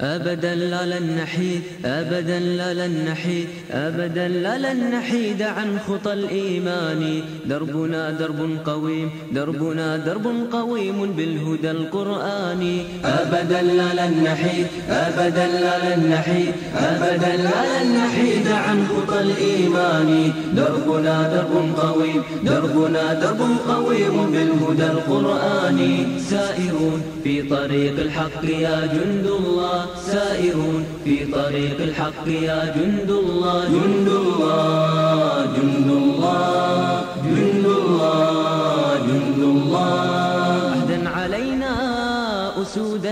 أبدا لا لن نحيد أبدا لا لن نحيد أبدا لا لن نحيد عن خطى الإيمان. دربنا درب قويم دربنا درب قويم بالهدى القرآني أبدا لا لن نحيد أبدا لا لن نحيد أبدا لا لن نحيد عن خطى الإيمان. دربنا درب قويم دربنا درب قويم بالهدى القرآني سائرون في طريق الحق يا جند الله. سائرون في طريق الحق يا جند الله جند الله.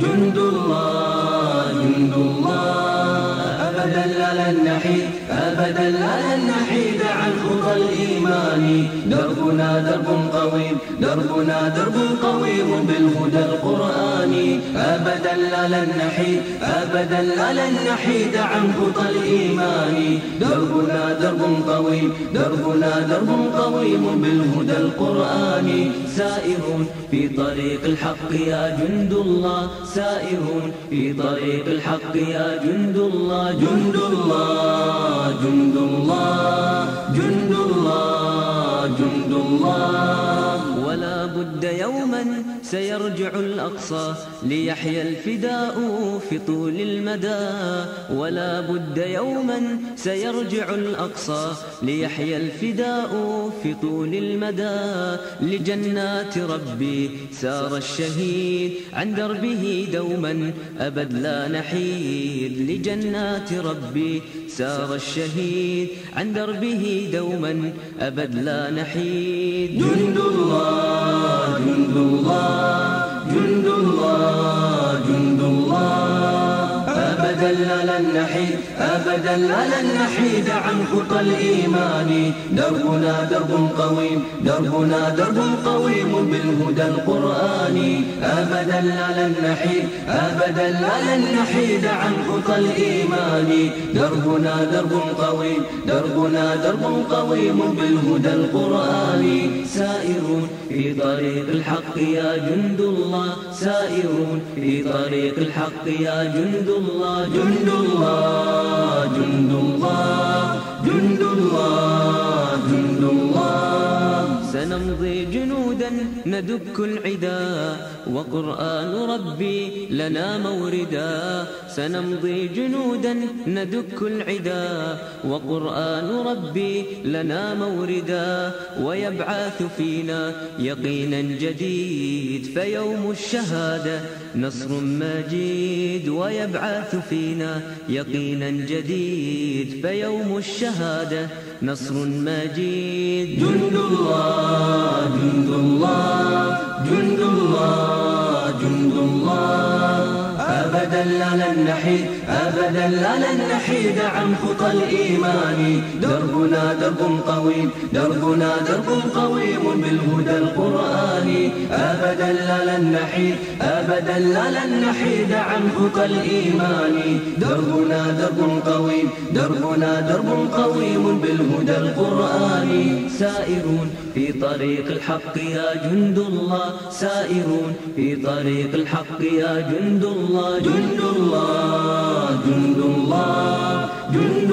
جند الله جند الله أبدا لا لن نحيد أبدا لا لن نحيد عن خطى الإيمان. دربنا درب قويم دربنا درب قويم بالهدى القرآني أبدا لا لن نحيد أبدا لا لن نحيد عن خطى الإيمان. دربنا درب قويم دربنا درب قويم بالهدى القرآني سائرون في طريق الحق يا جند الله سائرون في طريق الحق يا جند الله. جند الله جند الله جند الله جند الله ولا بد يوما سيرجع الأقصى ليحيى الفداء في طول المدى. ولا بد يوما سيرجع الأقصى ليحيى الفداء في طول المدى. لجنات ربي سار الشهيد عن دربه دوما أبد لا نحيد. لجنات ربي سار الشهيد عن دربه دوما أبد لا نحيد. جند الله جند الله جند الله جند الله أبدا لن نحيد أبدا لن نحيد عن خطى الإيمان دربنا درب قويم دربنا درب قويم بالهدى القرآني أبدا لن نحيد أبدا لن نحيد عن خطى الإيمان دربنا درب قويم دربنا درب قويم بالهدى القرآني سائرون في طريق الحق يا جند الله سائرون في طريق الحق يا جند الله جند الله. سنمضي جنودا ندك العدا. وقرآن ربي لنا موردا. سنمضي جنودا ندك العدا. وقرآن ربي لنا موردا. ويبعث فينا يقينا جديد فيوم الشهادة. نصر مجيد ويبعث فينا يقينا جديد فيوم الشهادة. نصر مجيد. جند الله. لا لن نحيد أبدا لا لن نحيد عن خطى الإيمان. دربنا درب قويم دربنا درب قويم بالهدى القرآني أبدا لا لن نحيد أبدا لا لن نحيد عن خطى الإيمان دربنا درب قويم دربنا درب قويم بالهدى القرآني سائرون في طريق الحق يا جند الله. سائرون في طريق الحق يا جند الله. جند الله جند الله جند